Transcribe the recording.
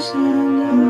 surrender.